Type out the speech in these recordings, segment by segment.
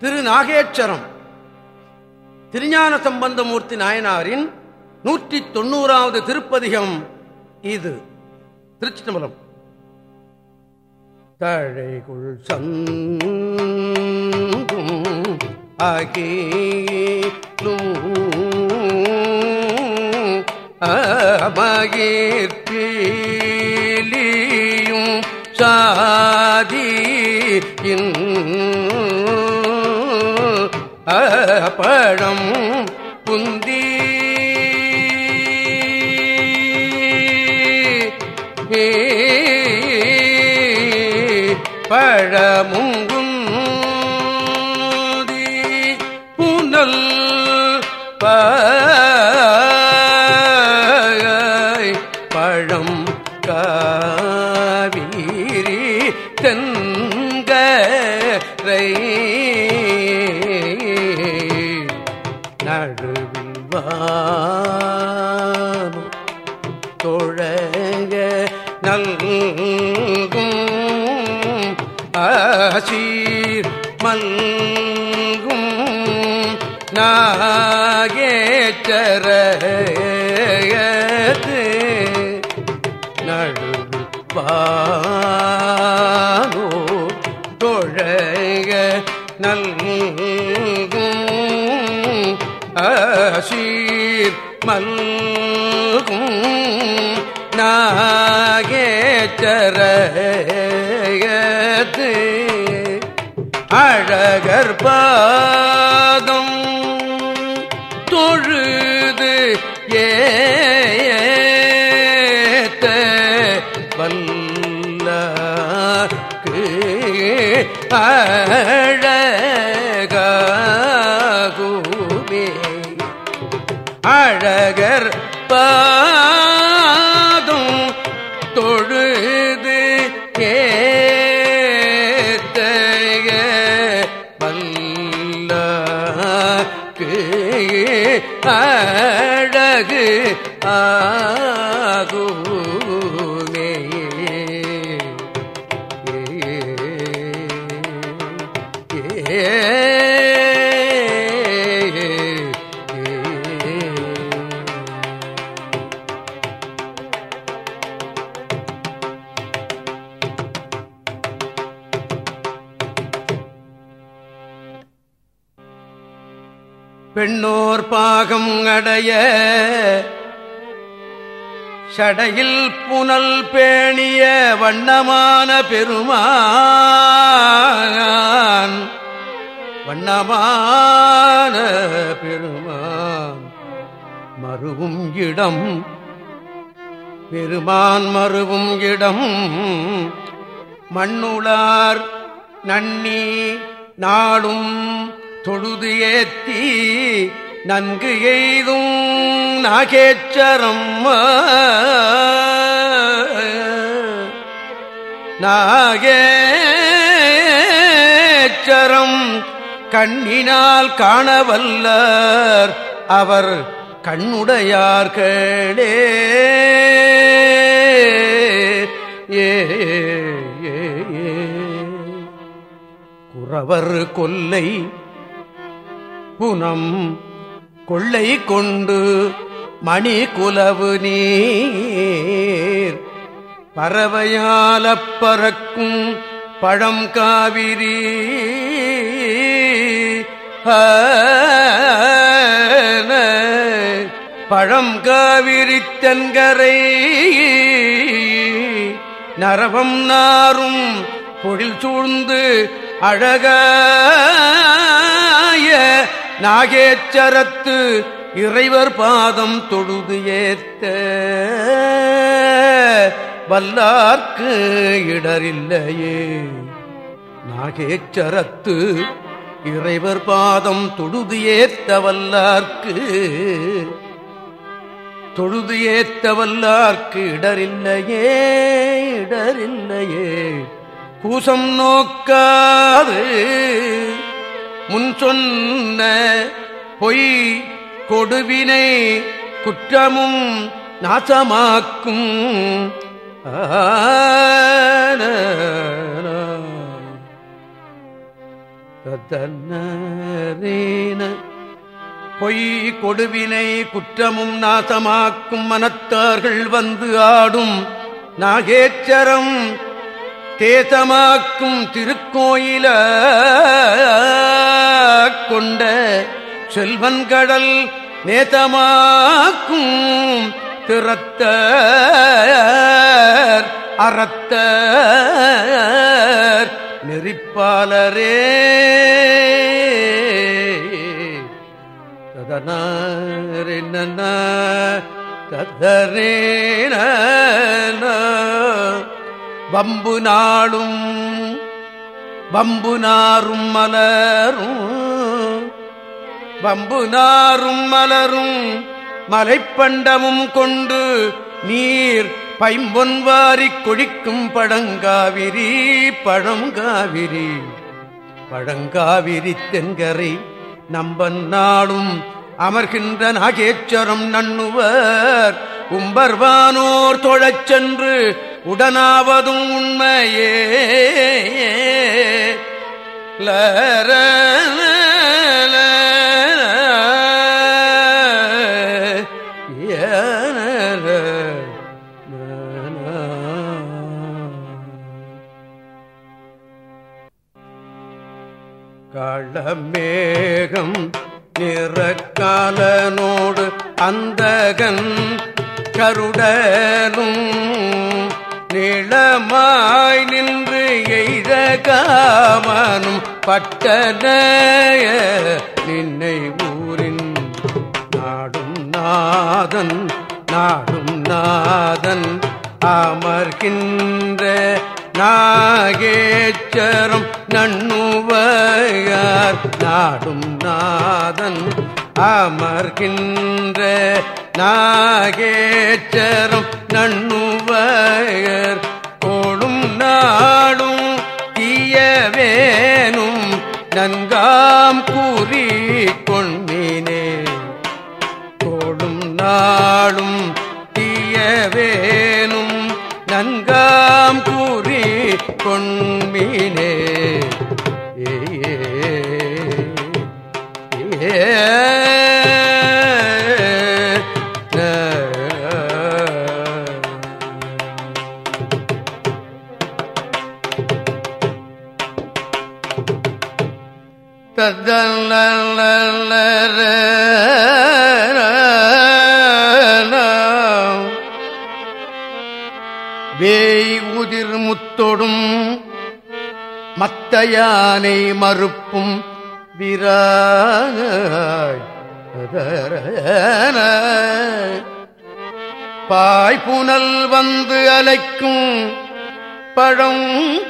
திரு நாகேச்சரம் திருஞான சம்பந்தமூர்த்தி நாயனாரின் நூற்றி தொண்ணூறாவது திருப்பதிகம் இது. திருச்சி தம்பலம் தழைகுள் சந்தும் அமகிர்பீலியும் இன் பழம் புந்தி. பழமுங்குந்தி புனல் பழம் காவிரி தென்கரை நடுவில் தொழக நல்கும் ஆசீர் மல்கும் நாகேச்சரது நடுவில் தொழக நல்கும் அசீர் மல்கும் நாகேச்சரத்து அழகர் பாதம் தொழுது ஏத்த வல்லாக்கு அழகாகுமே பாதும் தொழுது ஏத்தைய வல்லாக்கு அழகு ஆ பெண்ணோர் பாகம் அடைய. சடையில் புனல் பேணிய வண்ணமான பெருமான். வண்ணமான பெருமான். மறுவும் இடம். பெருமான் மறுவும் இடம். மண்ணுளார் நன்னி நாளும் தொழுது ஏத்தி நன்கு எய்தும் நாகேச்சரம் நாகேச்சரம் கண்ணினால் காணவல்லர் அவர் கண்ணுடையார்களே ஏ ஏ. குறவர் கொல்லை புனம் கொள்ளை கொண்டு மணி குலவு நீர். பறவையாலப் பறக்கும் பழம் காவிரி. பழம் காவிரி தென்கரை. நரவம் நாரும் பொழில் சூழ்ந்து அழகாய நாகேச்சரத்து இறைவர் பாதம் தொழுது ஏத்த வல்லார்க்கு இடரில்லையே. நாகேச்சரத்து இறைவர் பாதம் தொழுது ஏத்த வல்லார்க்கு தொழுது ஏத்த வல்லார்க்கு இடரில்லையே இடரில்லையே. கூசம் நோக்காது முன் சொன்ன பொய் கொடுவினை குற்றமும் நாசமாக்கும். பொய் கொடுவினை குற்றமும் நாசமாக்கும் மனத்தார்கள் வந்து ஆடும் நாகேச்சரம் தேசமாக்கும் திருக்கோயில கொண்ட செல்வன்கடல் நேதமாக்கும் திறத்த அறத்த நெறிப்பாளரே. ததனாரின ததரேன வம்பு நாளும் வம்பு நாரும் மலரும். வம்பு நாரும் மலரும் மலைப்பண்டமும் கொண்டு நீர் பைம்பொன்வாரிக் கொழிக்கும் பழங்காவிரி பழங்காவிரி. பழங்காவிரி தென்கரை நம்பன் நாளும் அமர்கின்ற நாகேச்சரம் நண்ணுவர். உம்பர்வானோர் தொழச் சென்று உடனாவதும் உண்மையே. லர காமனும் பட்டனைய நின்னை ஊரின் நாடும் நாதன் நாடும் நாதன். அமர்கின்ற நாகேச்சரம் நண்ணுவையார் நாடும் நாதன். அமர்கின்ற நாகேச்சரம் நண்ணுவையர் வேய் உதிர் முத்தொடும் மத்தையானை மறுப்பும் விராய் பாய்புனல் வந்து அலைக்கும் பழம்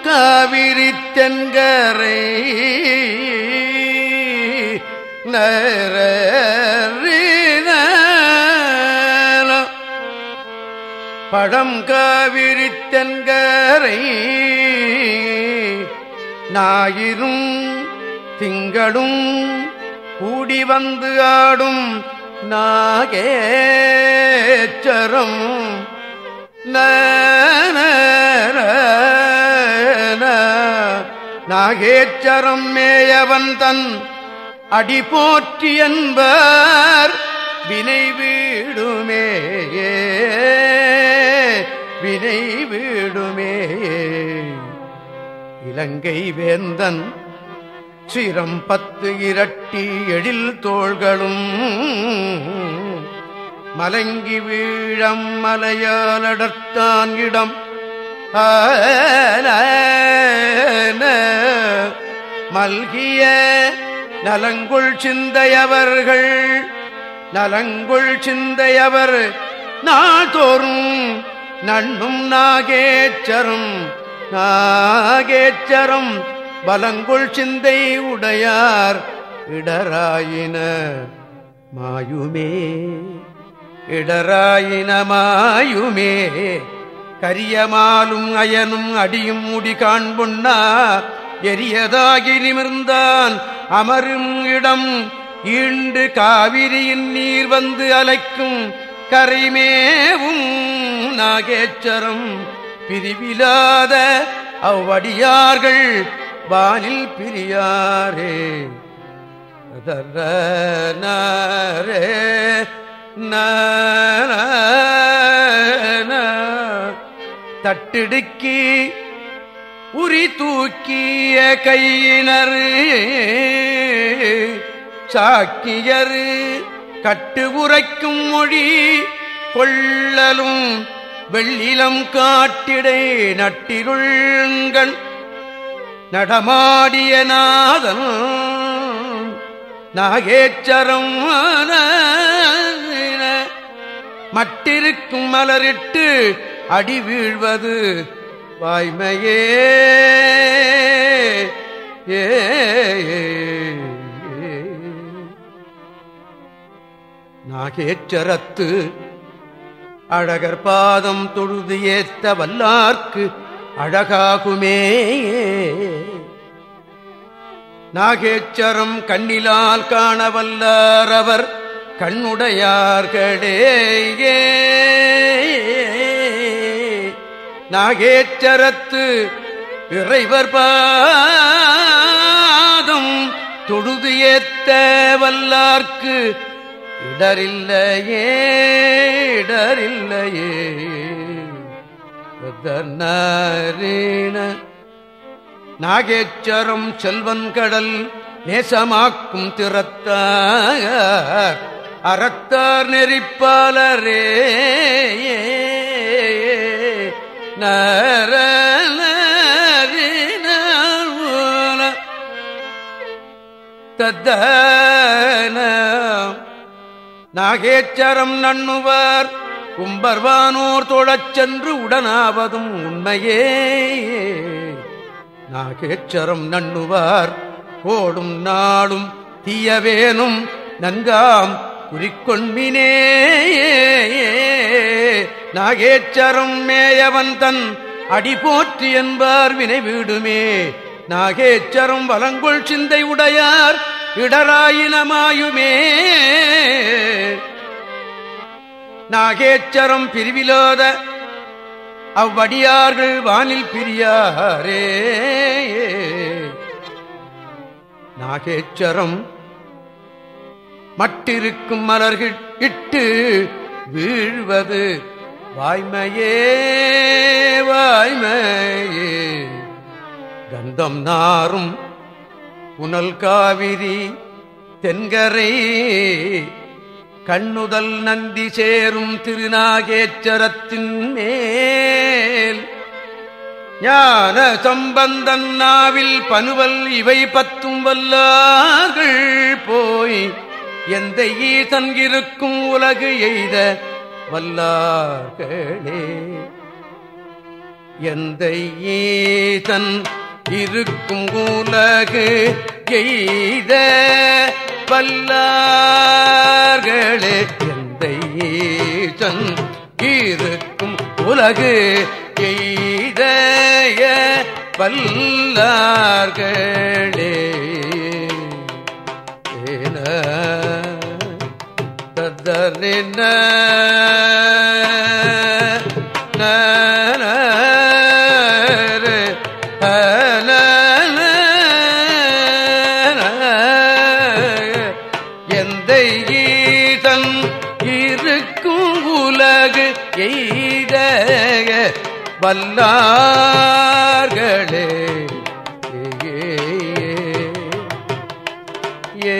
காவிரி தென்கரை. பழம் காவிரி தென்கரை ஞாயிறும் திங்களும் கூடி வந்து ஆடும் நாகேச்சரம் நாகேச்சரம் மேயவன் தன் அடி போற்றி என்பர் வினை வீடுமே. வினை வீடுமே. இலங்கை வேந்தன் சிரம் பத்து இரட்டி எழில் தோள்களும். மலங்கி வீழம் மலையாலடர்த்தான் இடம். மல்கிய நலங்குள் சிந்தையவர்கள் நலங்குள் சிந்தையவர் நாள்தோறும் நண்ணும் நாகேச்சரும் நாகேச்சரும் பலங்குள் சிந்தை உடையார் இடராயின மாயுமே இடராயின மாயுமே. கரியமாலும் அயனும் அடியும் முடி காண்புண்ணா எரியதாகி நிமிர்ந்தான் அமரும் இடம் ஈண்டு காவிரியின் நீர் வந்து அலைக்கும் கரைமேவும் நாகேச்சரம். பிரிவிலாத அவ்வடியார்கள் வானில் பிரியாரே. தரே தட்டிடுக்கி உரி தூக்கிய கையினர் சாக்கியர் கட்டு உரைக்கும் மொழி கொள்ளலும் வெள்ளிலம் காட்டிடை நட்டிருள்கள் நடமாடிய நாதன் நாகேச்சரம் மட்டிருக்கும் மலரிட்டு அடி வீழ்வது வாய்மையே. ஏ நாகேச்சரத்து அழகர் பாதம் தொழுது ஏத்த வல்லார்க்கு அழகாகுமே. நாகேச்சரம் கண்ணிலால் காண வல்லார் அவர் கண்ணுடையார்களே. நாகேச்சரத்து இறைவர் பாதம் தொழுது ஏத்த வல்லார்க்கு இடரில்லையே இடரில்லையே. நாகேச்சரம் செல்வன் கடல் நேசமாக்கும் திறத்த அறத்தார் நெறிப்பாளரே. நர தத்தன நாகேச்சரம் நண்ணுவார் கும்பர்வானோர் தொழச் சென்று உடனாவதும் உண்மையே. நாகேச்சரம் நண்ணுவார் கோடும் நாளும் தீயவேனும் நன்காம் குறிக்கொண்மினே நாகேச்சரம் மேயவன் தன் அடி போற்றி என்பார் வினை வீடுமே. நாகேச்சரம் வலங்குள் சிந்தை உடையார் இடராயினமாயுமே. நாகேச்சரம் பிரிவிலோத அவ்வடியார்கள் வானில் பிரியாரே. நாகேச்சரம் மட்டிருக்கும் மலர்கள் இட்டு வீழ்வது வாய்மையே வாய்மையே. கந்தம் நாரும் புனல் காவிரி தென்கரை கண்ணுதல் நந்தி சேரும் திருநாகேச்சரத்தின் மேல். ஞான சம்பந்தன் நாவில் பனுவல் இவை பத்தும் வல்லார்கள் போய் எந்த ஈசன் இருக்கும் உலகு எய்த வல்லார்களே. எந்த ஈசன் இருக்கும் உலகு எய்த வல்லார்களே. எந்த ஈசன் இருக்கும் உலகு எய்தய வல்லார்களே. ஏன தத்தரின எந்த ஈசன் இருக்கும் உலகு எய்த வல்லார்களே. ஏ